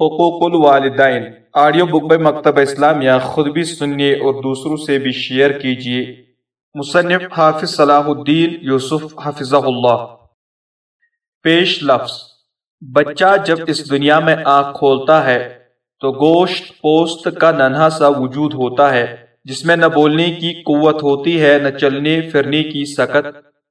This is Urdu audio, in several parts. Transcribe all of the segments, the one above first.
حقوق الوالدین۔ آڈیو بک بے مکتب اسلامیہ خود بھی سنیے اور دوسروں سے بھی شیئر کیجیے۔ مصنف حافظ صلاح الدین یوسف حافظہ اللہ۔ پیش لفظ۔ بچہ جب اس دنیا میں آنکھ کھولتا ہے، تو گوشت پوست کا ننھا سا وجود ہوتا ہے، جس میں نہ بولنے کی قوت ہوتی ہے، نہ چلنے پھرنے کی سکت۔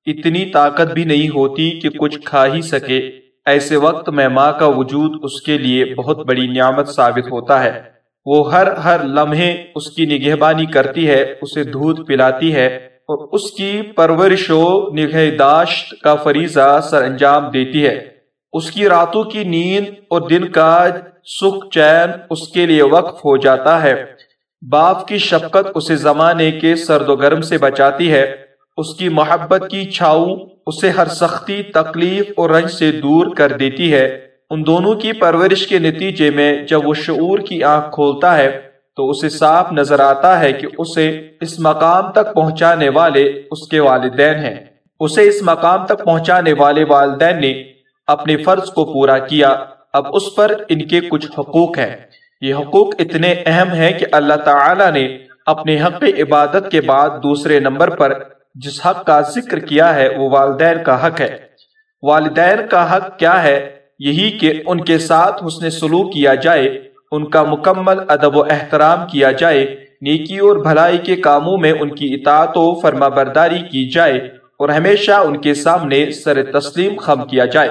اتنی طاقت بھی نہیں ہوتی کہ کچھ کھا ہی سکے۔ ایسے وقت میں ماں کا وجود اس کے لیے بہت بڑی نعمت ثابت ہوتا ہے۔ وہ ہر ہر لمحے اس کی نگہبانی کرتی ہے، اسے دودھ پلاتی ہے اور اس کی پرورش و نگہداشت کا فریضہ سر انجام دیتی ہے۔ اس کی راتوں کی نیند اور دن کا سکھ چین اس کے لیے وقف ہو جاتا ہے۔ باپ کی شفقت اسے زمانے کے سرد و گرم سے بچاتی ہے۔ اس کی محبت کی چھاؤ اسے ہر سختی، تکلیف اور رنج سے دور کر دیتی ہے۔ ان دونوں کی پرورش کے نتیجے میں جب وہ شعور کی آنکھ کھولتا ہے، تو اسے صاف نظر آتا ہے کہ اسے اس مقام تک پہنچانے والے اس کے والدین ہیں۔ اسے اس مقام تک پہنچانے والے والدین نے اپنے فرض کو پورا کیا۔ اب اس پر ان کے کچھ حقوق ہیں۔ یہ حقوق اتنے اہم ہیں کہ اللہ تعالی نے اپنے حق عبادت کے بعد دوسرے نمبر پر جس حق کا ذکر کیا ہے وہ والدین کا حق ہے۔ والدین کا حق کیا ہے؟ یہی کہ ان کے ساتھ حسن سلوک کیا جائے، ان کا مکمل ادب و احترام کیا جائے، نیکی اور بھلائی کے کاموں میں ان کی اطاعت و فرما برداری کی جائے اور ہمیشہ ان کے سامنے سر تسلیم خم کیا جائے۔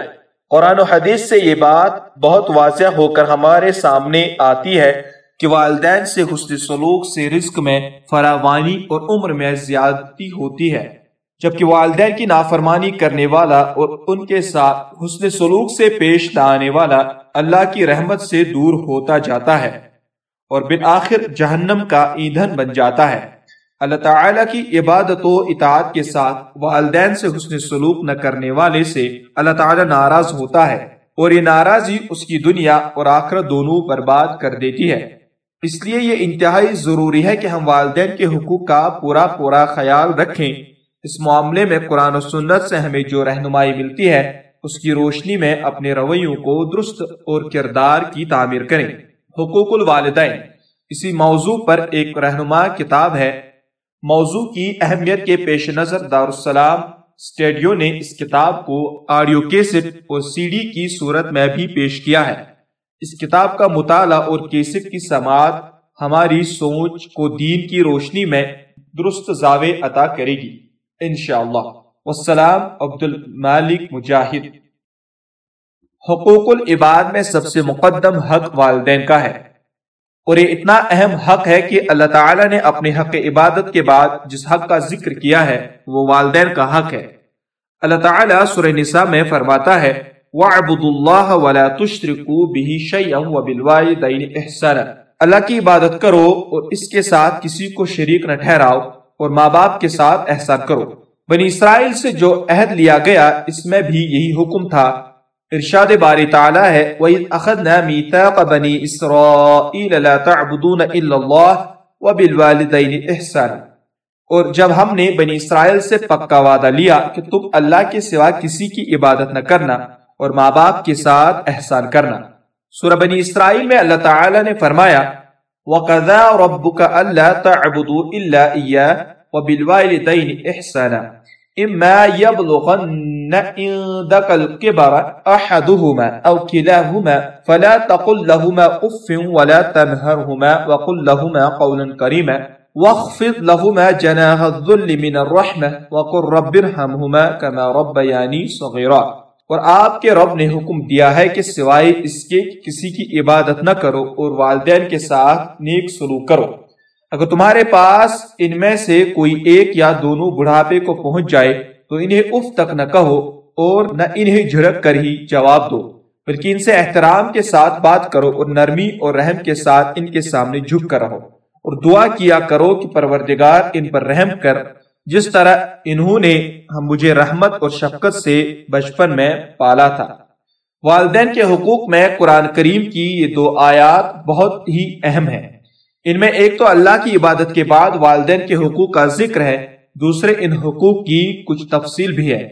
قرآن و حدیث سے یہ بات بہت واضح ہو کر ہمارے سامنے آتی ہے۔ کہ والدین سے حسن سلوک سے رزق میں فراوانی اور عمر میں زیادتی ہوتی ہے، جبکہ والدین کی نافرمانی کرنے والا اور ان کے ساتھ حسن سلوک سے پیش نہ آنے والا اللہ کی رحمت سے دور ہوتا جاتا ہے اور بالآخر جہنم کا ایندھن بن جاتا ہے۔ اللہ تعالیٰ کی عبادت و اطاعت کے ساتھ والدین سے حسن سلوک نہ کرنے والے سے اللہ تعالیٰ ناراض ہوتا ہے اور یہ ناراضی اس کی دنیا اور آخرت دونوں برباد کر دیتی ہے۔ اس لیے یہ انتہائی ضروری ہے کہ ہم والدین کے حقوق کا پورا پورا خیال رکھیں۔ اس معاملے میں قرآن و سنت سے ہمیں جو رہنمائی ملتی ہے، اس کی روشنی میں اپنے رویوں کو درست اور کردار کی تعمیر کریں۔ حقوق الوالدین، اسی موضوع پر ایک رہنما کتاب ہے۔ موضوع کی اہمیت کے پیش نظر دارالسلام اسٹیڈیو نے اس کتاب کو آڈیو کیسٹ اور سی ڈی کی صورت میں بھی پیش کیا ہے۔ اس کتاب کا مطالعہ اور کیسٹ کی سماعت ہماری سوچ کو دین کی روشنی میں درست زاوے عطا کرے گی، انشاءاللہ۔ والسلام، عبد المالک مجاہد۔ حقوق العباد میں سب سے مقدم حق والدین کا ہے۔ اور یہ اتنا اہم حق ہے کہ اللہ تعالی نے اپنے حق عبادت کے بعد جس حق کا ذکر کیا ہے، وہ والدین کا حق ہے۔ اللہ تعالی سورہ نساء میں فرماتا ہے وَعْبُدُ اللَّهَ وَلَا تُشْرِكُوا بِهِ شَيْئًا وَبِالْوَالِدَيْنِ اِحْسَانًا۔ اللہ کی عبادت کرو اور اس کے ساتھ کسی کو شریک نہ ٹھہراؤ اور ماں باپ کے ساتھ احسان کرو۔ بنی اسرائیل سے جو عہد لیا گیا، اس میں بھی یہی حکم تھا۔ ارشاد باری تعالی ہے، وَإِذْ أَخَذْنَا مِيثَاقَ بَنِي إِسْرَائِيلَ لَا تَعْبُدُونَ إِلَّا اللَّهَ وَبِالْوَالِدَيْنِ اِحْسَانًا اور جب ہم نے بنی اسرائیل سے پکا وعدہ لیا کہ تم اللہ کے سوا کسی کی عبادت نہ کرنا اور ماں باپ کے ساتھ احسان کرنا۔ سورہ بنی اسرائیل میں اللہ تعالی نے فرمایا وَقَذَا رَبُّكَ أَلَّا تَعْبُدُوا إِلَّا إِيَّا وَبِالْوَالِدَيْنِ إِحْسَانًا۔ إِمَّا يَبْلُغَنَّ عِندَكَ الْكِبَرَ أَحَدُهُمَا أَوْ كِلَاهُمَا فَلَا تَقُلْ لَهُمَا أُفٍّ وَلَا تَنْهَرْهُمَا وَقُلْ لَهُمَا قَوْلًا كَرِيمًا۔ وَاخْفِضْ لَهُمَا جَنَاحَ الذُّلِّ مِنَ الرَّحْمَةِ وَقُلْ رَبِّ ارْحَمْهُمَا كَمَا رَبَّيَانِي صَغِيرًا۔ اور آپ کے رب نے حکم دیا ہے کہ سوائے اس کے کسی کی عبادت نہ کرو اور والدین کے ساتھ نیک سلوک کرو۔ اگر تمہارے پاس ان میں سے کوئی ایک یا دونوں بڑھاپے کو پہنچ جائے تو انہیں اف تک نہ کہو اور نہ انہیں جھڑک کر ہی جواب دو۔ بلکہ ان سے احترام کے ساتھ بات کرو اور نرمی اور رحم کے ساتھ ان کے سامنے جھک کر رہو۔ اور دعا کیا کرو کہ پروردگار ان پر رحم کر۔ جس طرح انہوں نے مجھے رحمت اور شفقت سے بچپن میں پالا تھا۔ والدین کے حقوق میں قرآن کریم کی یہ دو آیات بہت ہی اہم ہیں۔ ان میں ایک تو اللہ کی عبادت کے بعد والدین کے حقوق کا ذکر ہے، دوسرے ان حقوق کی کچھ تفصیل بھی ہے۔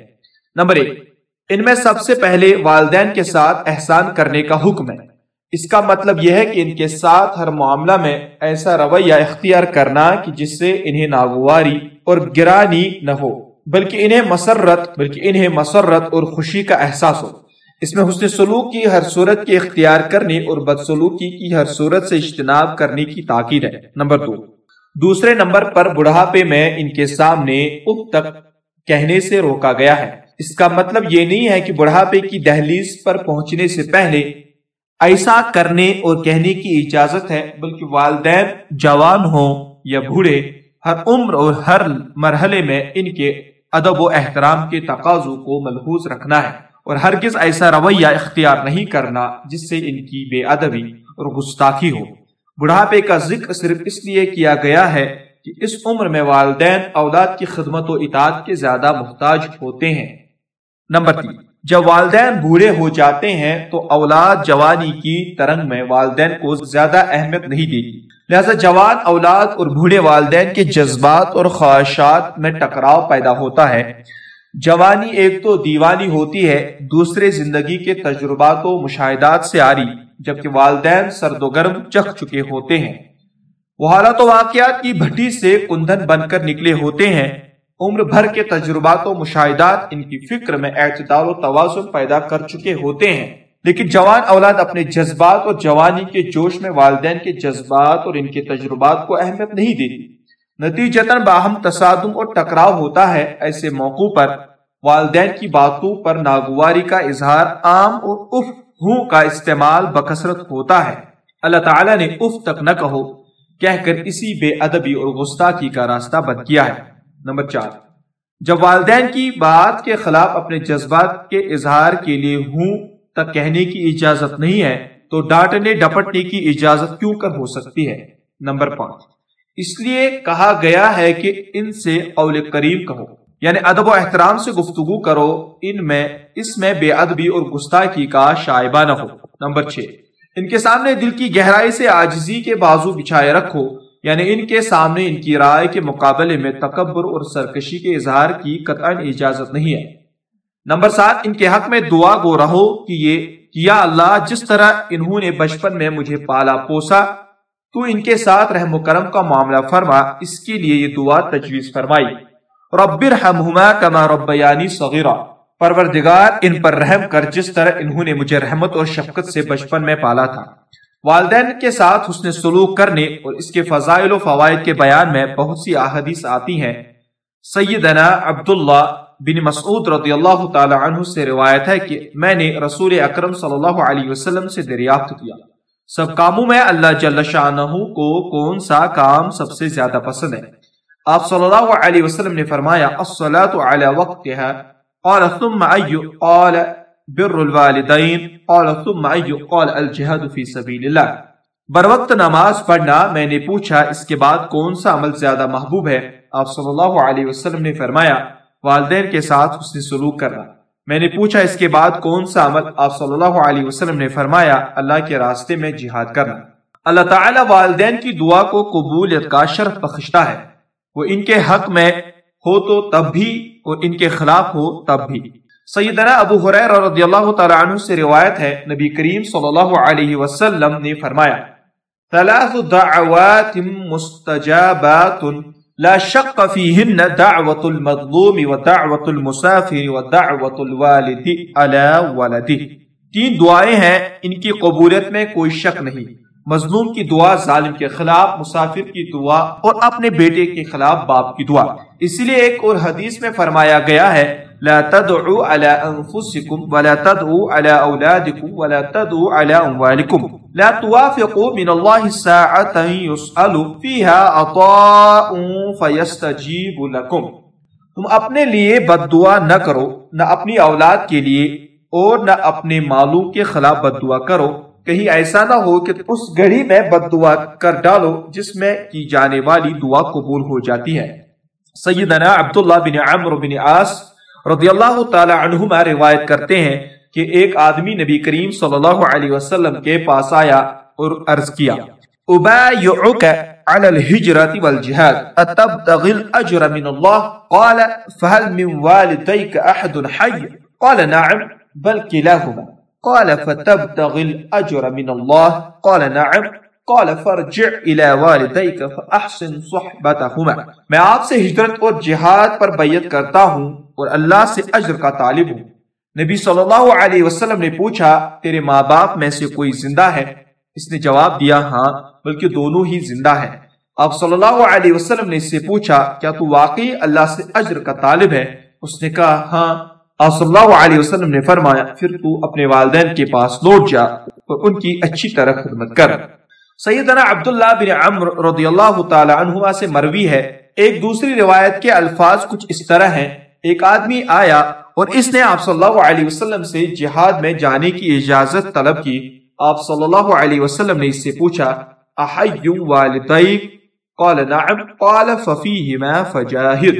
نمبر ایک، ان میں سب سے پہلے والدین کے ساتھ احسان کرنے کا حکم ہے۔ اس کا مطلب یہ ہے کہ ان کے ساتھ ہر معاملہ میں ایسا رویہ اختیار کرنا کہ جس سے انہیں ناگواری اور گرانی نہ ہو، بلکہ انہیں مسرت، بلکہ انہیں مسرت اور خوشی کا احساس ہو۔ اس میں حسن سلوک کی ہر صورت کے اختیار کرنے اور بد سلوکی کی ہر صورت سے اجتناب کرنے کی تاکید ہے۔ نمبر دو۔ دوسرے نمبر پر بڑھاپے میں ان کے سامنے اب تک کہنے سے روکا گیا ہے۔ اس کا مطلب یہ نہیں ہے کہ بڑھاپے کی دہلیز پر پہنچنے سے پہلے ایسا کرنے اور کہنے کی اجازت ہے، بلکہ والدین جوان ہوں یا بوڑھے ہر عمر اور ہر مرحلے میں ان کے ادب و احترام کے تقاضوں کو ملحوظ رکھنا ہے اور ہرگز ایسا رویہ اختیار نہیں کرنا جس سے ان کی بے ادبی اور گستاخی ہو۔ بڑھاپے کا ذکر صرف اس لیے کیا گیا ہے کہ اس عمر میں والدین اولاد کی خدمت و اطاعت کے زیادہ محتاج ہوتے ہیں۔ نمبر تین، جب والدین بوڑھے ہو جاتے ہیں تو اولاد جوانی کی ترنگ میں والدین کو زیادہ اہمیت نہیں دیتی۔ لہذا جوان اولاد اور بوڑھے والدین کے جذبات اور خواہشات میں ٹکراؤ پیدا ہوتا ہے۔ جوانی ایک تو دیوانی ہوتی ہے، دوسرے زندگی کے تجربات و مشاہدات سے آ رہی جبکہ والدین سرد و گرم چکھ چکے ہوتے ہیں۔ وہ حالات و واقعات کی بھٹی سے کندن بن کر نکلے ہوتے ہیں۔ عمر بھر کے تجربات و مشاہدات ان کی فکر میں اعتدال و توازن پیدا کر چکے ہوتے ہیں۔ لیکن جوان اولاد اپنے جذبات اور جوانی کے جوش میں والدین کے جذبات اور ان کے تجربات کو اہمیت نہیں دیتی۔ نتیجتاً باہم تصادم اور ٹکراؤ ہوتا ہے ایسے موقع پر۔ والدین کی باتوں پر ناگواری کا اظہار عام اور اف ہوں کا استعمال بکثرت ہوتا ہے۔ اللہ تعالیٰ نے اف تک نہ کہو، کہہ کر اسی بے ادبی اور گستاخی کا راستہ بند کیا ہے۔ نمبر چار۔ جب والدین کی بات کے خلاف اپنے جذبات کے اظہار کے لیے ہوں تک کہنے کی اجازت نہیں ہے، تو ڈانٹنے ڈپٹنے کی اجازت کیوں کر ہو سکتی ہے؟ نمبر پانچ۔ اس لیے کہا گیا ہے کہ ان سے اول کریم کہو۔ یعنی ادب و احترام سے گفتگو کرو، ان میں، اس میں بے ادبی اور گستاخی کا شائبہ نہ ہو۔ نمبر چھ۔ ان کے سامنے دل کی گہرائی سے آجزی کے بازو بچھائے رکھو یعنی ان کے سامنے ان کی رائے کے مقابلے میں تکبر اور سرکشی کے اظہار کی قطع اجازت نہیں ہے۔ نمبر سات، ان کے حق میں دعا گو رہو کہ یہ یا اللہ، جس طرح انہوں نے بچپن میں مجھے پالا پوسا، تو ان کے ساتھ رحم و کرم کا معاملہ فرما، اس کے لیے یہ دعا تجویز فرمائی۔ رب ارحمہما کما ربیانی صغیرہ پروردگار، ان پر رحم کر، جس طرح انہوں نے مجھے رحمت اور شفقت سے بچپن میں پالا تھا۔ والدین کے ساتھ حسن سلوک کرنے اور اس کے فضائل و فوائد کے بیان میں بہت سی احادیث آتی ہیں۔ سیدنا عبداللہ بن مسعود رضی اللہ تعالی عنہ سے روایت ہے کہ میں نے رسول اکرم صلی اللہ علیہ وسلم سے دریافت کیا۔ سب کاموں میں اللہ جل شانہ کو کون سا کام سب سے زیادہ پسند ہے؟ آپ صلی اللہ علیہ وسلم نے فرمایا، الصلاة علی وقتها۔ قال، ثم ایو قال، بر الوالدین۔ قال، ثم ایو قال الجہد فی سبیل اللہ۔ بر وقت نماز پڑھنا، میں نے پوچھا، اس کے بعد کون سا عمل زیادہ محبوب ہے؟ آپ صلی اللہ علیہ وسلم نے فرمایا والدین کے ساتھ حسن سلوک کرنا میں نے پوچھا، اس کے بعد کون سا عمل آپ صلی اللہ علیہ وسلم نے فرمایا، اللہ کے راستے میں جہاد کرنا۔ اللہ تعالی والدین کی دعا کو قبولیت کا شرف بخشتا ہے۔ وہ ان کے حق میں ہو تو تب بھی اور ان کے خلاف ہو تب بھی۔ سیدنا ابو حریر رضی اللہ تعالی عنہ سے روایت ہے، نبی کریم صلی اللہ علیہ وسلم نے فرمایا، ثلاث دعوات مستجابات لا شق فيهن دعوة المظلوم ودعوة المسافر ودعوة الوالد على ولده. تین دعائیں ہیں، ان کی قبولیت میں کوئی شک نہیں۔ مظلوم کی دعا ظالم کے خلاف، مسافر کی دعا اور اپنے بیٹے کے خلاف باپ کی دعا۔ اس لیے ایک اور حدیث میں فرمایا گیا ہے لا تدعوا على أنفسكم ولا تدعوا على أولادكم ولا تدعوا على أموالكم. لا توافقوا من الله ساعة يسأل فيها عطاء فيستجيب لكم. تم اپنے لیے بد دعا نہ کرو، نہ اپنی اولاد کے لیے اور نہ اپنے مالوں کے خلاف بد دعا کرو۔ کہیں ایسا نہ ہو کہ اس گھڑی میں بد دعا کر ڈالو جس میں کی جانے والی دعا قبول ہو جاتی ہے۔ سیدنا عبداللہ بن عمر بن عاص رضی اللہ تعالی عنہما روایت کرتے ہیں کہ ایک آدمی نبی کریم صلی اللہ علیہ وسلم کے پاس آیا اور عرض کیا، ابایعک علی الہجرت والجہاد، اتبتغی الاجر من اللہ؟ قال، فهل من والدیک احد حی؟ قال، نعم، بل کلاہما قال فتبتغي الأجر من الله قال، نعم قال فرجع الى والديك فاحسن صحبتهما۔ میں آپ سے ہجرت اور جہاد پر بیعت کرتا ہوں اور اللہ سے اجر کا طالب ہوں۔ نبی صلی اللہ علیہ وسلم نے پوچھا، تیرے ماں باپ میں سے کوئی زندہ ہے؟ اس نے جواب دیا ہاں بلکہ دونوں ہی زندہ ہیں۔ آپ صلی اللہ علیہ وسلم نے اس سے پوچھا، کیا تو واقعی اللہ سے اجر کا طالب ہے؟ اس نے کہا ہاں۔ آپ صلی اللہ علیہ وسلم نے فرمایا، پھر تو اپنے والدین کے پاس لوٹ جا اور ان کی اچھی طرح خدمت کر۔ سیدنا عبداللہ بن عمر رضی اللہ تعالی عنہ سے مروی ہے۔ ایک دوسری روایت کے الفاظ کچھ اس طرح ہیں۔ ایک آدمی آیا اور اس نے آپ صلی اللہ علیہ وسلم سے جہاد میں جانے کی اجازت طلب کی۔ آپ صلی اللہ علیہ وسلم نے اس سے پوچھا، احی والدیک؟ قال، نعم. قال، ففیہما فجاہد.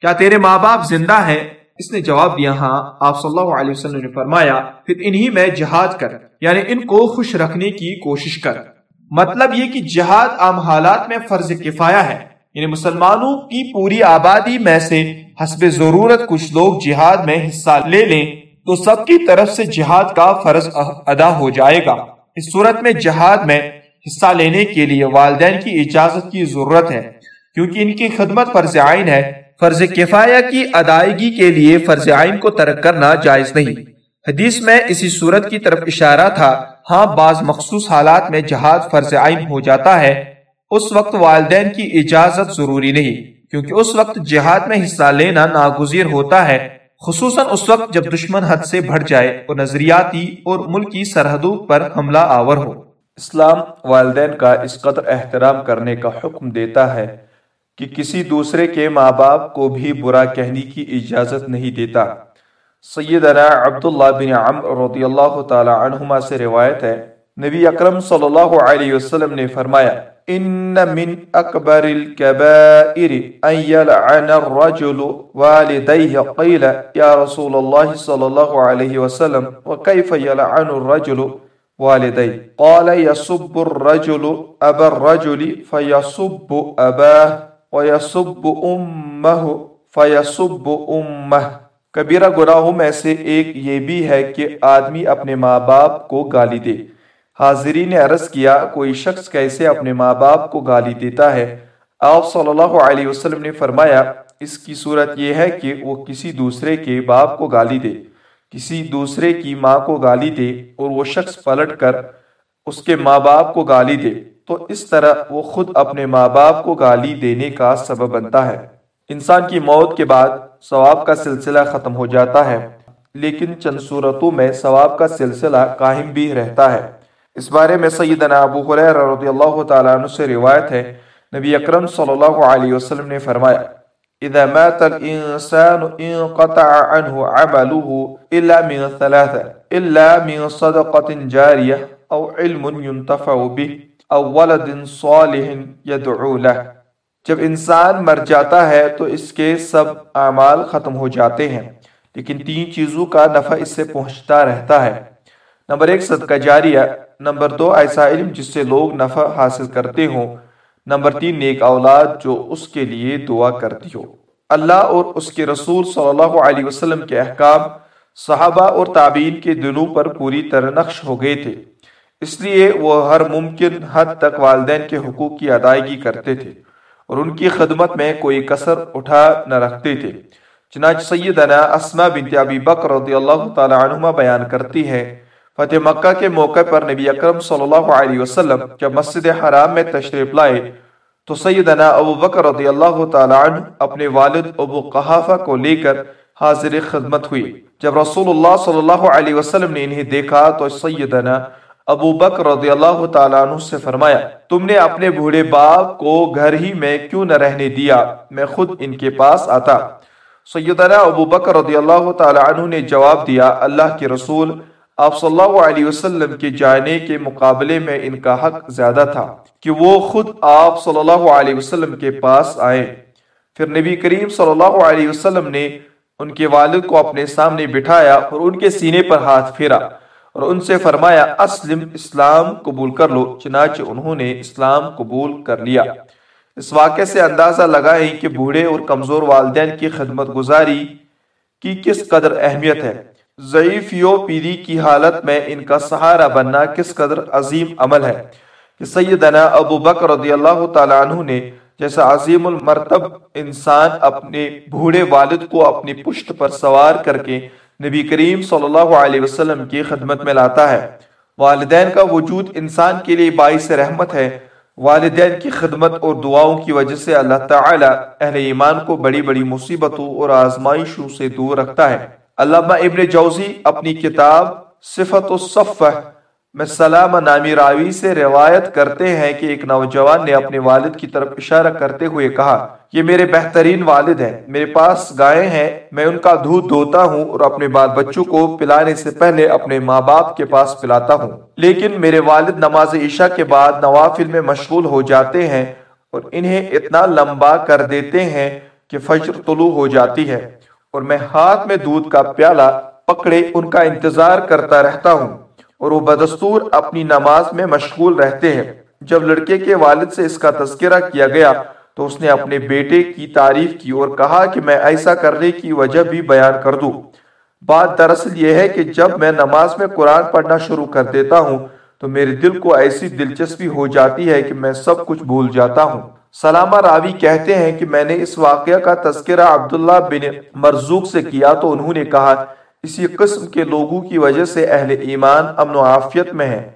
کیا تیرے ماں باپ زندہ ہیں؟ اس نے جواب دیا ہاں. آپ صلی اللہ علیہ وسلم نے فرمایا، پھر انہی میں جہاد کر یعنی ان کو خوش رکھنے کی کوشش کر۔ مطلب یہ کہ جہاد عام حالات میں فرض کفایا ہے۔ یعنی مسلمانوں کی پوری آبادی میں سے حسب ضرورت کچھ لوگ جہاد میں حصہ لے لیں تو سب کی طرف سے جہاد کا فرض ادا ہو جائے گا۔ اس صورت میں جہاد میں حصہ لینے کے لیے والدین کی اجازت کی ضرورت ہے۔ کیونکہ ان کی خدمت فرض عائن ہے۔ فرض کفایہ کی ادائیگی کے لیے فرض عائن کو ترک کرنا جائز نہیں۔ حدیث میں اسی صورت کی طرف اشارہ تھا ہاں بعض مخصوص حالات میں جہاد فرض عائن ہو جاتا ہے، اس وقت والدین کی اجازت ضروری نہیں، کیونکہ اس وقت جہاد میں حصہ لینا ناگزیر ہوتا ہے، خصوصاً اس وقت جب دشمن حد سے بڑھ جائے اور نظریاتی اور ملکی سرحدوں پر حملہ آور ہو۔ اسلام والدین کا اس قدر احترام کرنے کا حکم دیتا ہے کہ کسی دوسرے کے ماں باپ کو بھی برا کہنے کی اجازت نہیں دیتا۔ سیدنا عبداللہ بن عمر رضی اللہ تعالی عنہما سے روایت ہے۔ نبی اکرم صلی اللہ علیہ وسلم نے فرمایا، ان من اکبر الكبائر ان يلعن الرجل والديه قيل يا رسول الله صلى الله عليه وسلم وكيف يلعن الرجل والديه قال يسب الرجل ابا الرجل فيسب اباه ويسب امه فيسب امه۔ کبیرہ گناہوں میں سے ایک یہ بھی ہے کہ آدمی اپنے ماں باپ کو گالی دے۔ حاضری نے عرض کیا، کوئی شخص کیسے اپنے ماں باپ کو گالی دیتا ہے؟ آپ صلی اللہ علیہ وسلم نے فرمایا، اس کی صورت یہ ہے کہ وہ کسی دوسرے کے باپ کو گالی دے۔ کسی دوسرے کی ماں کو گالی دے اور وہ شخص پلٹ کر اس کے ماں باپ کو گالی دے۔ تو اس طرح وہ خود اپنے ماں باپ کو گالی دینے کا سبب بنتا ہے۔ انسان کی موت کے بعد ثواب کا سلسلہ ختم ہو جاتا ہے، لیکن چند صورتوں میں ثواب کا سلسلہ قائم بھی رہتا ہے۔ اس بارے میں سیدنا ابو حریر رضی اللہ تعالیٰ عنہ سے روایت ہے۔ نبی اکرم صلی اللہ علیہ وسلم نے فرمایا، اذا مات الانسان انقطع عنه عمله الا من ثلاثة، الا من صدقة جارية او علم ينتفع به او ولد صالح يدعو له. جب انسان مر جاتا ہے تو اس کے سب اعمال ختم ہو جاتے ہیں، لیکن تین چیزوں کا نفع اس سے پہنچتا رہتا ہے۔ نمبر ایک، صدقہ جاریہ۔ نمبر دو، ایسا علم جس سے لوگ نفع حاصل کرتے ہوں۔ نمبر تین، نیک اولاد جو اس کے لیے دعا کرتی ہو۔ اللہ اور اس کے رسول صلی اللہ علیہ وسلم کے احکام صحابہ اور تابعین کے دلوں پر پوری طرح نقش ہو گئے تھے۔ اس لیے وہ ہر ممکن حد تک والدین کے حقوق کی ادائیگی کرتے تھے۔ اور ان کی خدمت میں کوئی کسر اٹھا نہ رکھتے تھے۔ چنانچہ سیدنا اسما بنت ابی بکر رضی اللہ تعالی عنہما بیان کرتی ہے، فتح مکہ کے موقع پر نبی اکرم صلی اللہ علیہ وسلم جب مسجد حرام میں تشریف لائے تو سیدنا ابو بکر رضی اللہ تعالی عنہ اپنے والد ابو قحافہ کو لے کر حاضر خدمت ہوئی۔ جب رسول اللہ صلی اللہ علیہ وسلم نے انہیں دیکھا تو سیدنا ابو بک رضی اللہ تعالیٰ عنہ سے فرمایا، تم نے اپنے بوڑھے باپ کو گھر ہی میں کیوں نہ رہنے دیا؟ میں خود ان کے پاس آتا۔ سیدنا ابو بک رضی اللہ تعالیٰ عنہ نے جواب دیا، اللہ کے رسول، آپ صلی اللہ علیہ وسلم کے جانے کے مقابلے میں ان کا حق زیادہ تھا کہ وہ خود آپ صلی اللہ علیہ وسلم کے پاس آئے۔ پھر نبی کریم صلی اللہ علیہ وسلم نے ان کے والد کو اپنے سامنے بٹھایا اور ان کے سینے پر ہاتھ پھیرا۔ اور ان سے فرمایا، اسلم اسلام قبول کر لو، چنانچہ انہوں نے اسلام قبول کر لیا۔ اس واقعے سے اندازہ لگائیں کہ بوڑھے اور کمزور والدین کی خدمت گزاری کی کس قدر اہمیت ہے۔ ضعیفیو پیری کی حالت میں ان کا سہارا بننا کس قدر عظیم عمل ہے۔ کہ سیدنا ابو بکر رضی اللہ تعالیٰ عنہ نے جیسا عظیم المرتب انسان اپنے بھوڑے والد کو اپنی پشت پر سوار کر کے نبی کریم صلی اللہ علیہ وسلم کی خدمت میں لاتا ہے۔ والدین کا وجود انسان کے لیے باعث رحمت ہے۔ والدین کی خدمت اور دعاؤں کی وجہ سے اللہ تعالی اہل ایمان کو بڑی بڑی مصیبتوں اور آزمائشوں سے دور رکھتا ہے۔ علامہ ابن جوزی اپنی کتاب صفت الصفہ میں سلام نامی راوی سے روایت کرتے ہیں کہ ایک نوجوان نے اپنے والد کی طرف اشارہ کرتے ہوئے کہا، یہ میرے بہترین والد ہیں، میرے پاس گائے ہیں، میں ان کا دودھ دھوتا ہوں اور اپنے بال بچوں کو پلانے سے پہلے اپنے ماں باپ کے پاس پلاتا ہوں، لیکن میرے والد نماز عشاء کے بعد نوافل میں مشغول ہو جاتے ہیں اور انہیں اتنا لمبا کر دیتے ہیں کہ فجر طلوع ہو جاتی ہے اور میں ہاتھ میں دودھ کا پیالہ پکڑے ان کا انتظار کرتا رہتا ہوں۔ اور وہ بدستور اپنی نماز میں مشغول رہتے ہیں۔ جب لڑکے کے والد سے اس کا تذکرہ کیا گیا تو اس نے اپنے بیٹے کی تعریف کی اور کہا کہ میں ایسا کرنے کی وجہ بھی بیان کر دوں۔ بات دراصل یہ ہے کہ جب میں نماز میں قرآن پڑھنا شروع کر دیتا ہوں تو میرے دل کو ایسی دلچسپی ہو جاتی ہے کہ میں سب کچھ بھول جاتا ہوں۔ سلامہ راوی کہتے ہیں کہ میں نے اس واقعہ کا تذکرہ عبداللہ بن مرزوق سے کیا تو انہوں نے کہا اسی قسم کے لوگوں کی وجہ سے اہل ایمان امن و عافیت میں ہیں۔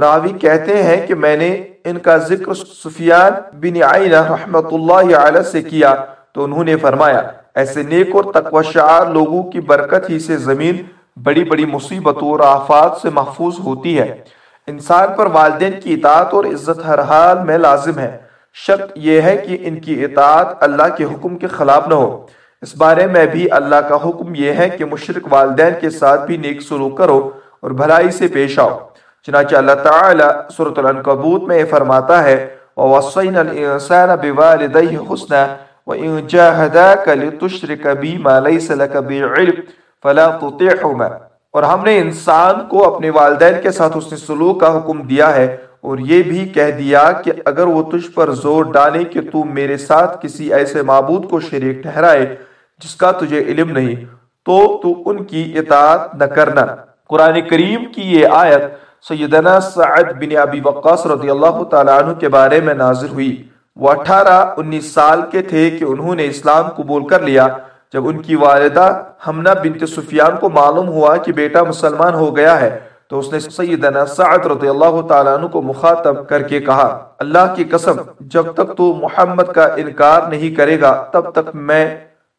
راوی کہتے ہیں کہ میں نے ان کا ذکر سفیان بن عینہ رحمت اللہ علیہ سے کیا تو انہوں نے فرمایا، ایسے نیک اور تقوی شعار لوگوں کی برکت ہی سے زمین بڑی بڑی مصیبتوں اور آفات سے محفوظ ہوتی ہے۔ انسان پر والدین کی اطاعت اور عزت ہر حال میں لازم ہے۔ شرط یہ ہے کہ ان کی اطاعت اللہ کے حکم کے خلاف نہ ہو۔ اس بارے میں بھی اللہ کا حکم یہ ہے کہ مشرق والدین کے ساتھ بھی نیک سلوک کرو اور بھلائی سے پیش آؤ۔ چنانچہ اللہ تعالی سورة الانکبوت میں فرماتا ہے، وَوَصَّيْنَا الْإِنسَانَ بِوَالِدَيْهِ حُسْنًا وَإِن جَاهَدَاكَ لِتُشْرِكَ بِي مَا لَيْسَ لَكَ بِعِلْمٍ فَلَا تُطِعْهُمَا۔ اور ہم نے انسان کو اپنے والدین کے ساتھ اس نے سلوک کا حکم دیا ہے اور یہ بھی کہہ دیا کہ اگر وہ تجھ پر زور ڈالے کہ تو میرے ساتھ کسی ایسے معبود کو شریک ٹھہرائے جس کا تجھے علم نہیں، تو تو ان کی اطاعت نہ کرنا۔ قرآن کریم کی یہ آیت سیدنا سعد بن ابی وقاص رضی اللہ تعالیٰ عنہ کے بارے میں نازل ہوئی۔ وہ اٹھارہ انیس سال کے تھے کہ انہوں نے اسلام قبول کر لیا۔ جب ان کی والدہ حمنہ بنت سفیان کو معلوم ہوا کہ بیٹا مسلمان ہو گیا ہے، تو اس نے سیدنا سعد رضی اللہ تعالیٰ عنہ کو مخاطب کر کے کہا، اللہ کی قسم، جب تک تو محمد کا انکار نہیں کرے گا، تب تک میں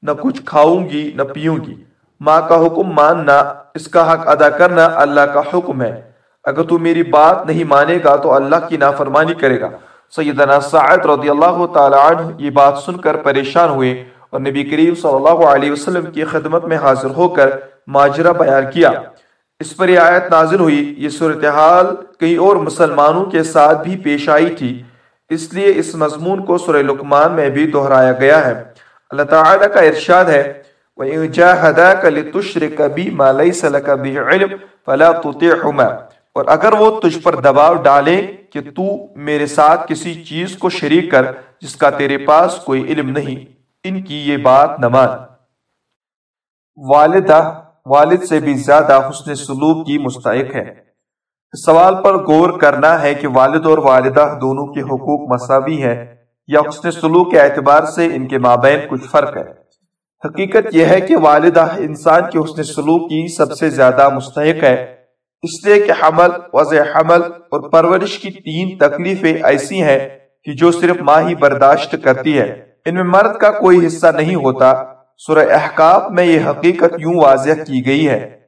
نہ کچھ کھاؤں گی، نہ پیوں گی۔ ماں کا حکم ماننا، اس کا حق ادا کرنا اللہ کا حکم ہے۔ اگر تو میری بات نہیں مانے گا تو اللہ کی نافرمانی کرے گا۔ سیدنا سعید رضی اللہ تعالی عنہ یہ بات سن کر پریشان ہوئے اور نبی کریم صلی اللہ علیہ وسلم کی خدمت میں حاضر ہو کر ماجرہ بیان کیا۔ اس پر یہ آیت نازل ہوئی۔ یہ صورتحال کئی اور مسلمانوں کے ساتھ بھی پیش آئی تھی۔ اس لیے اس مضمون کو سورہ لکمان میں بھی دہرایا گیا ہے۔ اللہ تعالیٰ کا ارشاد ہے، وَإِن جَاهَدَاكَ لِتُشْرِكَ بِي مَا لَيْسَ لَكَ بِهِ عِلْمٍ فَلَا تُطِعْهُمَا۔ اور اگر وہ تجھ پر دباؤ ڈالے کہ تو میرے ساتھ کسی چیز کو شریک کر جس کا تیرے پاس کوئی علم نہیں۔ ان کی یہ بات نہ مان۔ والدہ، والد سے بھی زیادہ حسن سلوک کی مستحق ہے۔ سوال پر غور کرنا ہے کہ والد اور والدہ دونوں کے حقوق مساوی ہیں۔ یا حسن سلوک کے اعتبار سے ان کے مابین کچھ فرق ہے۔ حقیقت یہ ہے کہ والدہ انسان کے حسن سلوک کی سب سے زیادہ مستحق ہے۔ اس لیے کہ حمل، وضع حمل اور پرورش کی تین تکلیفیں ایسی ہیں کہ جو صرف ماں ہی برداشت کرتی ہے۔ ان میں مرد کا کوئی حصہ نہیں ہوتا۔ سورہ احقاب میں یہ حقیقت یوں واضح کی گئی ہے۔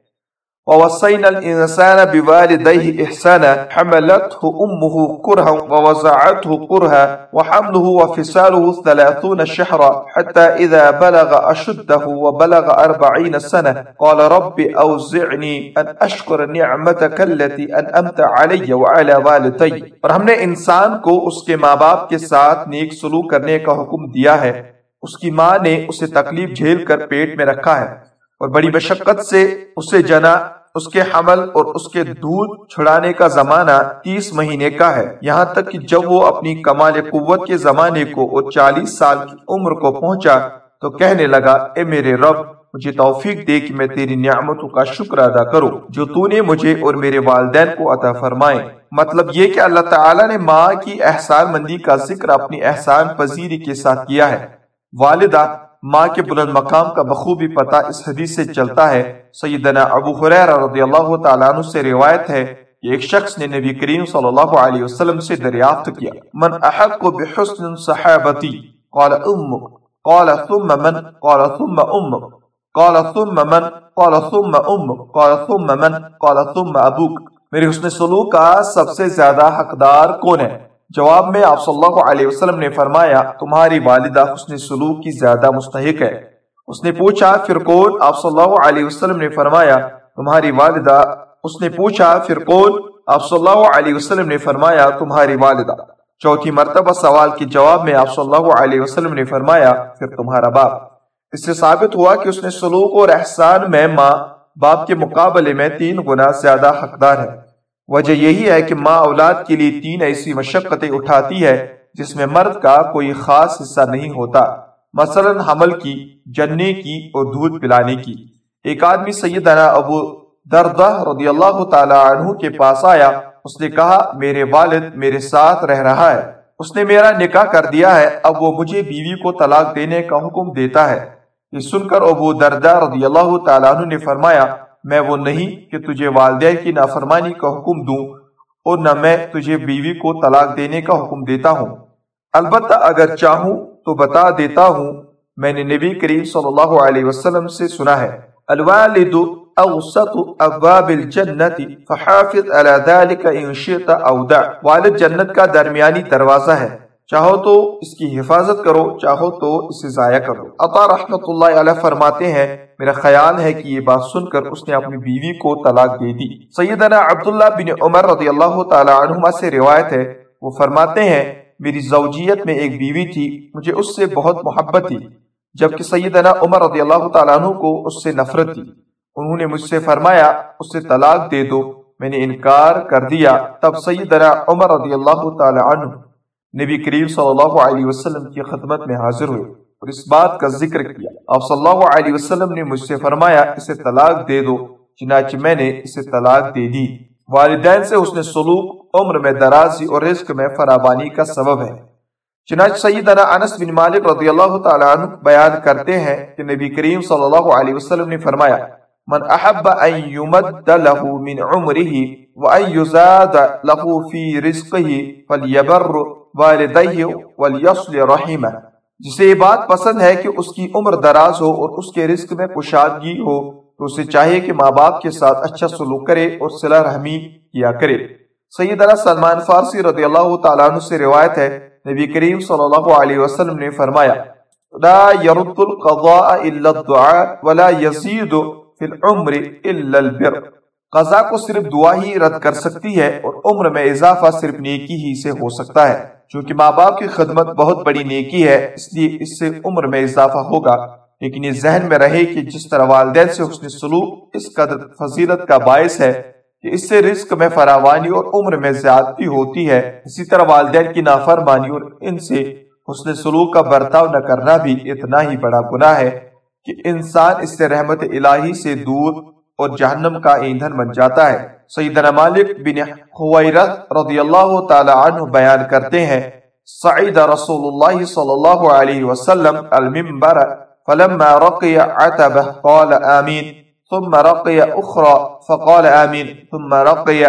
ووصينا الإنسان بوالديه إحسانا، حملته أمه كرها ووزعته كرها، وحمله وفصاله ثلاثون شهرا، حتى إذا بلغ أشده وبلغ أربعين سنة، قال رب أوزعني أن أشكر نعمتك التي أنأمت علي وعلى والدي. اور ہم نے انسان کو اس کے ماں باپ کے ساتھ نیک سلوک کرنے کا حکم دیا ہے۔ اس کی ماں نے اسے تکلیف جھیل کر پیٹ میں رکھا ہے۔ اور بڑی مشقت سے اسے جنا اس کے حمل اور اس کے دودھ چھڑانے کا زمانہ تیس مہینے کا ہے۔ یہاں تک کہ جب وہ اپنی کمال قوت کے زمانے کو اور چالیس سال کی عمر کو پہنچا تو کہنے لگا، اے میرے رب، مجھے توفیق دے کہ میں تیری نعمتوں کا شکر ادا کروں، جو تو نے مجھے اور میرے والدین کو عطا فرمائے۔ مطلب یہ کہ اللہ تعالیٰ نے ماں کی احسان مندی کا ذکر اپنی احسان پذیری کے ساتھ کیا ہے۔ والدہ ماں کے بلند مقام کا بخوبی پتہ اس حدیث سے چلتا ہے۔ سیدنا ابو حریر رضی اللہ تعالیٰ عنہ سے روایت ہے کہ ایک شخص نے نبی کریم صلی اللہ علیہ وسلم سے دریافت کیا۔ من احق بحسن صحابتی؟ قال، امک. قال، ثم من؟ قال، ثم امک. قال، ثم من؟ قال، ثم امک. قال، ثم من؟ قال، ثم ابوک. میرے حسن سلوک کا سب سے زیادہ حقدار کون ہے؟ جواب میں آپ صلی اللہ علیہ وسلم نے فرمایا، تمہاری والدہ حسن سلوک کی زیادہ مستحق ہے۔ اس نے پوچھا پھر کون آپ صلی اللہ علیہ وسلم نے فرمایا، تمہاری والدہ اس نے پوچھا پھر کون آپ صلی اللہ علیہ وسلم نے فرمایا، تمہاری والدہ۔ چوتھی مرتبہ سوال کے جواب میں آپ صلی اللہ علیہ وسلم نے فرمایا، پھر تمہارا باپ۔ اس سے ثابت ہوا کہ اس نے سلوک اور احسان میں ماں باپ کے مقابلے میں تین گنا زیادہ حقدار ہے۔ وجہ یہی ہے کہ ماں اولاد کے لیے تین ایسی مشقتیں اٹھاتی ہے جس میں مرد کا کوئی خاص حصہ نہیں ہوتا۔ مثلا حمل کی، جننے کی اور دودھ پلانے کی۔ ایک آدمی سیدنا ابو دردہ رضی اللہ تعالی عنہ کے پاس آیا۔ اس نے کہا، میرے والد میرے ساتھ رہ رہا ہے۔ اس نے میرا نکاح کر دیا ہے۔ اب وہ مجھے بیوی کو طلاق دینے کا حکم دیتا ہے۔ یہ سن کر ابو دردہ رضی اللہ تعالیٰ عنہ نے فرمایا میں وہ نہیں کہ تجھے والدین کی نافرمانی کا حکم دوں اور نہ میں تجھے بیوی کو طلاق دینے کا حکم دیتا ہوں۔ البتہ اگر چاہوں تو بتا دیتا ہوں، میں نے نبی کریم صلی اللہ علیہ وسلم سے سنا ہے، الوالد اوسط ابواب الجنت، فحافظ على ذلك ان شئت او دع۔ والد جنت کا درمیانی دروازہ ہے۔ چاہو تو اس کی حفاظت کرو، چاہو تو اسے ضائع کرو۔ عطا رحمت اللہ علیہ فرماتے ہیں میرا خیال ہے کہ یہ بات سن کر اس نے اپنی بیوی کو طلاق دے دی۔ سیدنا عبداللہ بن عمر رضی اللہ تعالی عنہما سے روایت ہے، وہ فرماتے ہیں، میری زوجیت میں ایک بیوی تھی، مجھے اس سے بہت محبت تھی، جبکہ سیدنا عمر رضی اللہ تعالیٰ عنہ کو اس سے نفرت تھی۔ انہوں نے مجھ سے فرمایا، اس سے طلاق دے دو۔ میں نے انکار کر دیا۔ تب سیدنا عمر رضی اللہ تعالی عنہ نبی کریم صلی اللہ علیہ وسلم کی خدمت میں حاضر ہوئے۔ اور اس بات کا ذکر کیا۔ آپ صلی اللہ علیہ وسلم نے مجھ سے فرمایا، اسے طلاق دے دو، چنانچہ میں نے اسے طلاق دے دی۔ والدین سے اس نے سلوک، عمر میں درازی اور رزق میں فرابانی کا سبب ہے۔ چنانچہ سیدنا انس بن مالک رضی اللہ تعالیٰ عنہ بیان کرتے ہیں کہ نبی کریم صلی اللہ علیہ وسلم نے فرمایا، من احب ان يمد له من عمره وان يزاد له في رزقه فليبر والدیہ ولیصل رحمہ. جسے یہ بات پسند ہے کہ اس کی عمر دراز ہو اور اس کے رزق میں کشادگی ہو، تو اسے چاہیے کہ ماں باپ کے ساتھ اچھا سلوک کرے اور صلح رحمی کیا کرے۔ سیدنا سلمان فارسی رضی اللہ تعالیٰ عنہ سے روایت ہے، نبی کریم صلی اللہ علیہ وسلم نے فرمایا، لا يرد القضاء الا الدعاء ولا يزيد في العمر الا البر. قضاء کو صرف دعا ہی رد کر سکتی ہے اور عمر میں اضافہ صرف نیکی ہی سے ہو سکتا ہے۔ چونکہ ماں باپ کی خدمت بہت بڑی نیکی ہے، اس لیے اس سے عمر میں اضافہ ہوگا۔ لیکن یہ ذہن میں رہے کہ جس طرح والدین سے حسن سلوک، اس قدر فضیلت کا باعث ہے کہ اس سے رزق میں فراوانی اور عمر میں زیادتی ہوتی ہے۔ اسی طرح والدین کی نافرمانی اور ان سے حسن سلوک کا برتاؤ نہ کرنا بھی اتنا ہی بڑا گناہ ہے کہ انسان اس سے رحمت الہی سے دور اور جہنم کا ایندھن بن جاتا ہے۔ سیدنا مالک بن خویرت رضی اللہ تعالی عنہ بیان کرتے ہیں، سعید رسول اللہ صلی اللہ علیہ وسلم المنبر، فلما رقی عتبه قال آمین، ثم رقي أخرى فقال آمين ثم رقي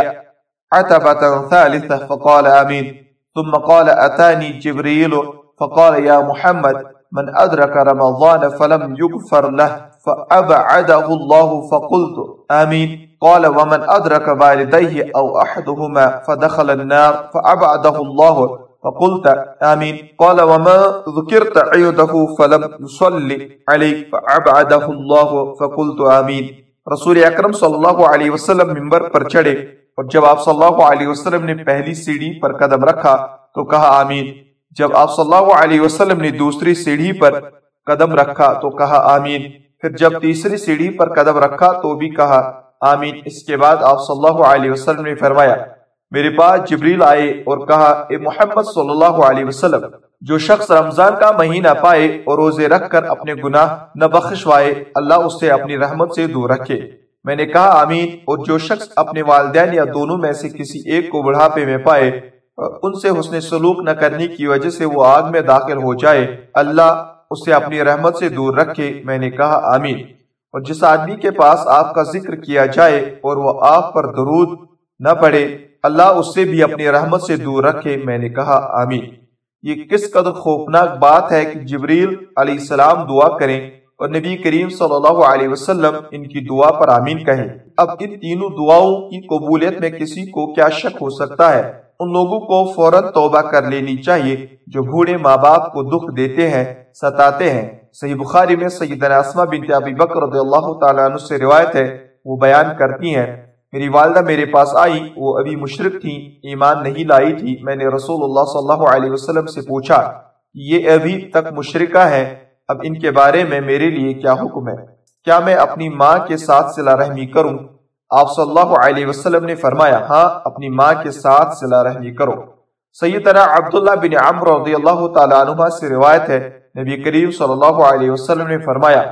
عتبة ثالثة فقال آمين ثم قال أتاني جبريل فقال يا محمد من أدرك رمضان فلم يغفر له فأبعده الله فقلت آمين قال، ومن أدرك والديه أو أحدهما فدخل النار فأبعده الله فقلت آمين قال، وما ذكرت عيده فلم يصلي عليك فأبعده الله فقلت آمين رسول اکرم صلی اللہ علیہ وسلم ممبر پر چڑھے اور جب آپ صلی اللہ علیہ وسلم نے پہلی سیڑھی پر قدم رکھا تو کہا، آمین. جب آپ صلی اللہ علیہ وسلم نے دوسری سیڑھی پر قدم رکھا تو کہا آمین۔ پھر جب تیسری سیڑھی پر قدم رکھا تو بھی کہا آمین۔ اس کے بعد آپ صلی اللہ علیہ وسلم نے فرمایا، میرے پاس جبریل آئے اور کہا، اے محمد صلی اللہ علیہ وسلم، جو شخص رمضان کا مہینہ پائے اور روزے رکھ کر اپنے گناہ نہ بخشوائے، اللہ اس سے اپنی رحمت سے دور رکھے۔ میں نے کہا آمین، اور جو شخص اپنے والدین یا دونوں میں سے کسی ایک کو بڑھاپے میں پائے ان سے حسن سلوک نہ کرنے کی وجہ سے وہ آگ میں داخل ہو جائے۔ اللہ اسے اپنی رحمت سے دور رکھے، میں نے کہا، آمین۔ اور جس آدمی کے پاس آپ کا ذکر کیا جائے اور وہ آپ پر درود نہ پڑے، اللہ اس سے بھی اپنی رحمت سے دور رکھے، میں نے کہا، آمین۔ یہ کس قدر خوفناک بات ہے کہ جبریل علیہ السلام دعا کریں اور نبی کریم صلی اللہ علیہ وسلم ان کی دعا پر آمین کہیں۔ اب ان تینوں دعاؤں کی قبولیت میں کسی کو کیا شک ہو سکتا ہے؟ ان لوگوں کو فوراً توبہ کر لینی چاہیے جو بوڑھے ماں باپ کو دکھ دیتے ہیں، ستاتے ہیں۔ صحیح بخاری میں سیدنا اسما بنت ابی بکر رضی اللہ تعالیٰ عنہ سے روایت ہے، وہ بیان کرتی ہیں، میری والدہ میرے پاس آئی، وہ ابھی مشرق تھی، ایمان نہیں لائی تھی، میں نے رسول اللہ صلی اللہ علیہ وسلم سے پوچھا یہ ابھی تک مشرقہ ہے، اب ان کے بارے میں میرے لیے کیا حکم ہے؟ کیا میں اپنی ماں کے ساتھ صلح رحمی کروں؟ آپ صلی اللہ علیہ وسلم نے فرمایا ہاں اپنی ماں کے ساتھ صلح رحمی کرو۔ سیدنا عبداللہ بن عمر رضی اللہ تعالیٰ عنہ سے روایت ہے، نبی کریم صلی اللہ علیہ وسلم نے فرمایا،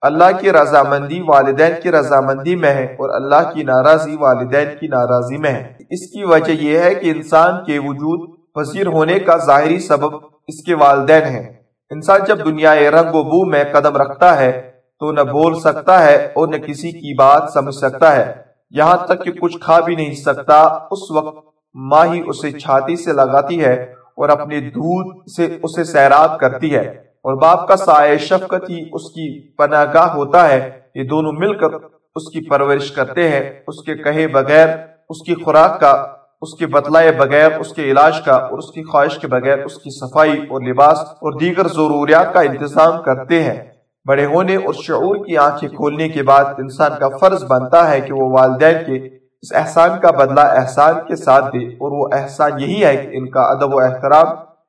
اللہ کی رضامندی والدین کی رضامندی میں ہے اور اللہ کی ناراضی والدین کی ناراضی میں ہے۔ اس کی وجہ یہ ہے کہ انسان کے وجود پذیر ہونے کا ظاہری سبب اس کے والدین ہیں۔ انسان جب دنیا رنگ و بو میں قدم رکھتا ہے تو نہ بول سکتا ہے اور نہ کسی کی بات سمجھ سکتا ہے۔ یہاں تک کہ کچھ کھا بھی نہیں سکتا، اس وقت ماں ہی اسے چھاتی سے لگاتی ہے اور اپنے دودھ سے اسے سیراب کرتی ہے۔ اور باپ کا سائے شفقت ہی اس کی پناہ گاہ ہوتا ہے۔ یہ دونوں مل کر اس کی پرورش کرتے ہیں۔ اس کے کہے بغیر اس کی خوراک کا، اس کے بتلائے بغیر اس کے علاج کا اور اس کی خواہش کے بغیر اس کی صفائی اور لباس اور دیگر ضروریات کا انتظام کرتے ہیں۔ بڑے ہونے اور شعور کی آنکھیں کھولنے کے بعد انسان کا فرض بنتا ہے کہ وہ والدین کے اس احسان کا بدلہ احسان کے ساتھ دے اور وہ احسان یہی ہے کہ ان کا ادب و احترام،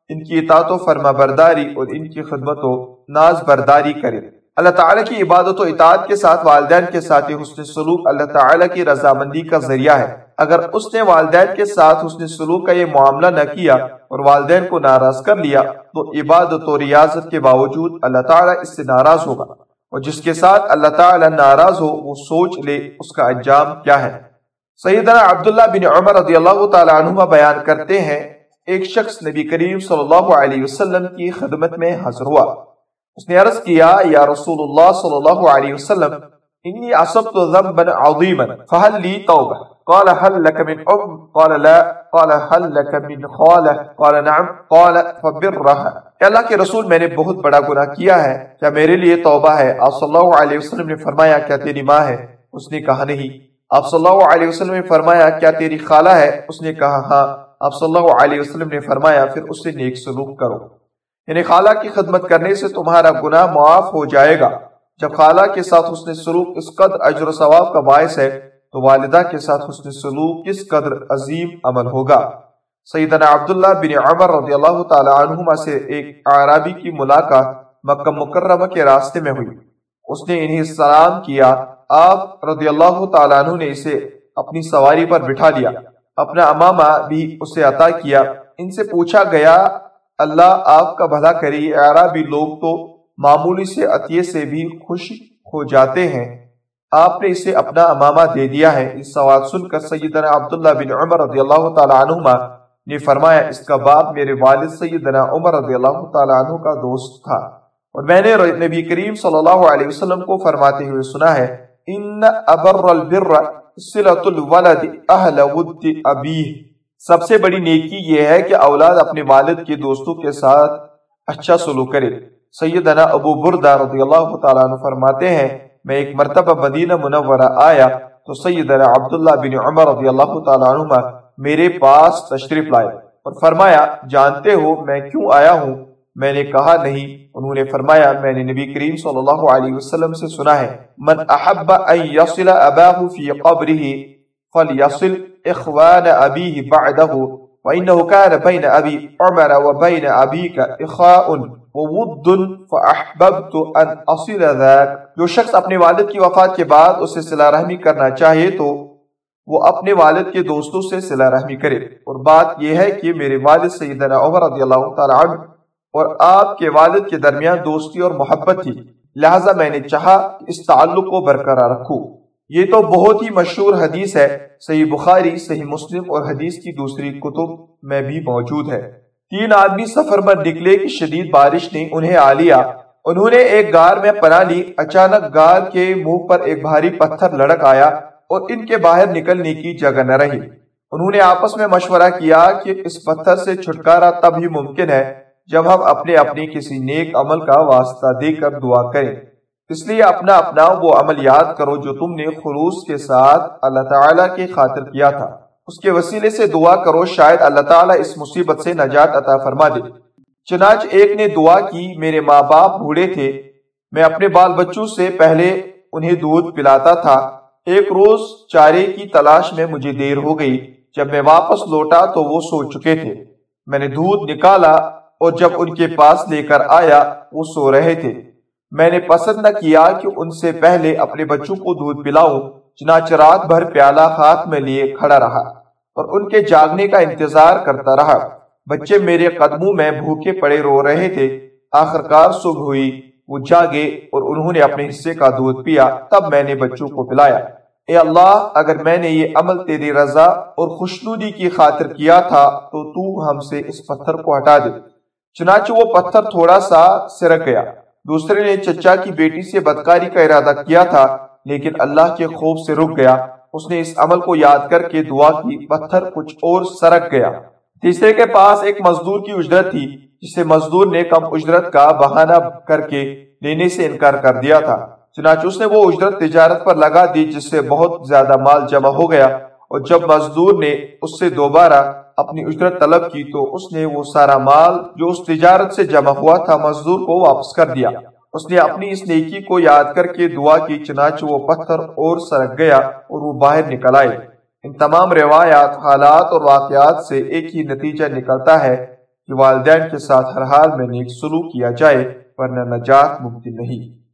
ان کی اطاعت و فرما برداری اور ان کی خدمت و ناز برداری کرے۔ اللہ تعالیٰ کی عبادت و اطاعت کے ساتھ والدین کے ساتھ حسن سلوک اللہ تعالیٰ کی رضامندی کا ذریعہ ہے۔ اگر اس نے والدین کے ساتھ حسن سلوک کا یہ معاملہ نہ کیا اور والدین کو ناراض کر لیا، تو عبادت و ریاضت کے باوجود اللہ تعالیٰ اس سے ناراض ہوگا۔ اور جس کے ساتھ اللہ تعالیٰ ناراض ہو، وہ سوچ لے اس کا انجام کیا ہے۔ سیدنا عبداللہ بن عمر رضی اللہ تعالیٰ عنہ بیان کرتے ہیں، ایک شخص نبی کریم صلی اللہ علیہ وسلم کی خدمت میں حاضر ہوا۔ اس نے عرض کیا، یا رسول اللہ صلی اللہ علیہ وسلم، انی عصبت ذنبا عظیما، فهل لی توبہ? قال، هل لك من ام؟ قال، لا. قال، هل لك من خالہ؟ قال، نعم. قال فبرها کہ اللہ کے رسول، میں نے بہت بڑا گناہ کیا ہے، کیا میرے لیے توبہ ہے؟ آپ صلی اللہ علیہ وسلم نے فرمایا، کیا تیری ماں ہے؟ اس نے کہا، نہیں. آپ صلی اللہ علیہ وسلم نے فرمایا، کیا تیری خالہ ہے؟ اس نے کہا ہاں. آپ صلی اللہ علیہ وسلم نے فرمایا، پھر اس سے نیک سلوک کرو. یعنی خالہ کی خدمت کرنے سے تمہارا گناہ معاف ہو جائے گا۔ جب خالہ کے ساتھ حسن سلوک اس قدر اجر و ثواب کا باعث ہے، تو والدہ کے ساتھ حسن سلوک کس قدر عظیم عمل ہوگا۔ سیدنا عبداللہ بن عمر رضی اللہ تعالی عنہما سے ایک عرابی کی ملاقات مکہ مکرمہ کے راستے میں ہوئی۔ اس نے انہیں سلام کیا۔ آپ رضی اللہ تعالیٰ عنہ نے اسے اپنی سواری پر بٹھا لیا۔ اپنا امامہ بھی اسے عطا کیا۔ ان سے پوچھا گیا اللہ آپ کا بھلا کری عربی لوگ تو معمولی سے عطیے سے بھی خوش ہو جاتے ہیں۔ آپ نے اسے اپنا امامہ دے دیا ہے۔ اس سوال سن کر سیدنا عبداللہ بن عمر رضی اللہ تعالی عنہما نے فرمایا، اس کا باپ میرے والد سیدنا عمر رضی اللہ تعالی عنہ کا دوست تھا۔ اور میں نے نبی کریم صلی اللہ علیہ وسلم کو فرماتے ہوئے سنا ہے، ان ابر البر صلت الولد اہل ود ابیہ۔ سب سے بڑی نیکی یہ ہے کہ اولاد اپنے والد کے دوستوں کے ساتھ اچھا سلوک کرے۔ سیدنا ابو بردہ رضی اللہ تعالیٰ عنہ فرماتے ہیں، میں ایک مرتبہ مدینہ منورہ آیا تو سیدنا عبداللہ بن عمر رضی اللہ تعالیٰ عنہ میرے پاس تشریف لائے اور فرمایا، جانتے ہو میں کیوں آیا ہوں؟ میں نے کہا، نہیں۔ انہوں نے فرمایا، میں نے نبی کریم صلی اللہ علیہ وسلم سے سنا ہے، من احب ان يصل اباه في قبره فليصل اخوان ابيه بعده وانه كان بين ابي عمر وبين ابيك اخاء وود فاحببت ان اصل ذاك۔ جو شخص اپنے والد کی وفات کے بعد اسے صلہ رحمی کرنا چاہے تو وہ اپنے والد کے دوستوں سے صلہ رحمی کرے۔ اور بات یہ ہے کہ میرے والد سیدنا عمر رضی اللہ تعالی عنہ اور آپ کے والد کے درمیان دوستی اور محبت تھی۔ لہٰذا میں نے چاہا اس تعلق کو برقرار رکھوں۔ یہ تو بہت ہی مشہور حدیث ہے۔ صحیح بخاری، صحیح مسلم اور حدیث کی دوسری کتب میں بھی موجود ہے۔ تین آدمی سفر میں نکلے کہ شدید بارش نے انہیں آ لیا۔ انہوں نے ایک گار میں پناہ لی۔ اچانک گار کے منہ پر ایک بھاری پتھر لڑک آیا اور ان کے باہر نکلنے کی جگہ نہ رہی۔ انہوں نے آپس میں مشورہ کیا کہ اس پتھر سے چھٹکارا تب ہی ممکن ہے جب ہم اپنے اپنی کسی نیک عمل کا واسطہ دے کر دعا کریں۔ اس لیے اپنا اپنا وہ عمل یاد کرو جو تم نے خلوص کے ساتھ اللہ تعالیٰ کی خاطر کیا تھا۔ اس کے وسیلے سے دعا کرو، شاید اللہ تعالیٰ اس مصیبت سے نجات عطا فرما دے۔ چنانچہ ایک نے دعا کی، میرے ماں باپ بوڑھے تھے۔ میں اپنے بال بچوں سے پہلے انہیں دودھ پلاتا تھا۔ ایک روز چارے کی تلاش میں مجھے دیر ہو گئی۔ جب میں واپس لوٹا تو وہ سو چکے تھے۔ میں نے دودھ نکالا اور جب ان کے پاس لے کر آیا، وہ سو رہے تھے۔ میں نے پسند نہ کیا کہ ان سے پہلے اپنے بچوں کو دودھ پلاؤں، چنانچہ رات بھر پیالہ ہاتھ میں لیے کھڑا رہا اور ان کے جاگنے کا انتظار کرتا رہا۔ بچے میرے قدموں میں بھوکے پڑے رو رہے تھے۔ آخرکار صبح ہوئی، وہ جاگے اور انہوں نے اپنے حصے کا دودھ پیا۔ تب میں نے بچوں کو پلایا۔ اے اللہ، اگر میں نے یہ عمل تیری رضا اور خوشنودی کی خاطر کیا تھا، تو تو ہم سے اس پتھر کو ہٹا دے۔ چنانچہ وہ پتھر تھوڑا سا سرک گیا۔ دوسرے نے چچا کی بیٹی سے بدکاری کا ارادہ کیا تھا، لیکن اللہ کے خوف سے رک گیا۔ اس نے اس عمل کو یاد کر کے دعا کی، پتھر کچھ اور سرک گیا۔ تیسرے کے پاس ایک مزدور کی اجرت تھی، جسے مزدور نے کم اجرت کا بہانہ کر کے لینے سے انکار کر دیا تھا۔ چنانچہ اس نے وہ اجرت تجارت پر لگا دی، جس سے بہت زیادہ مال جمع ہو گیا۔ اور جب مزدور نے اس سے دوبارہ اپنی اجرت طلب کی تو اس نے وہ سارا مال جو اس تجارت سے جمع ہوا تھا مزدور کو واپس کر دیا۔ اس نے اپنی اس نیکی کو یاد کر کے دعا کی، چنانچہ وہ پتھر اور سرک گیا اور وہ باہر نکل آئے۔ ان تمام روایات، حالات اور واقعات سے ایک ہی نتیجہ نکلتا ہے کہ والدین کے ساتھ ہر حال میں نیک سلوک کیا جائے، ورنہ نجات ممکن نہیں۔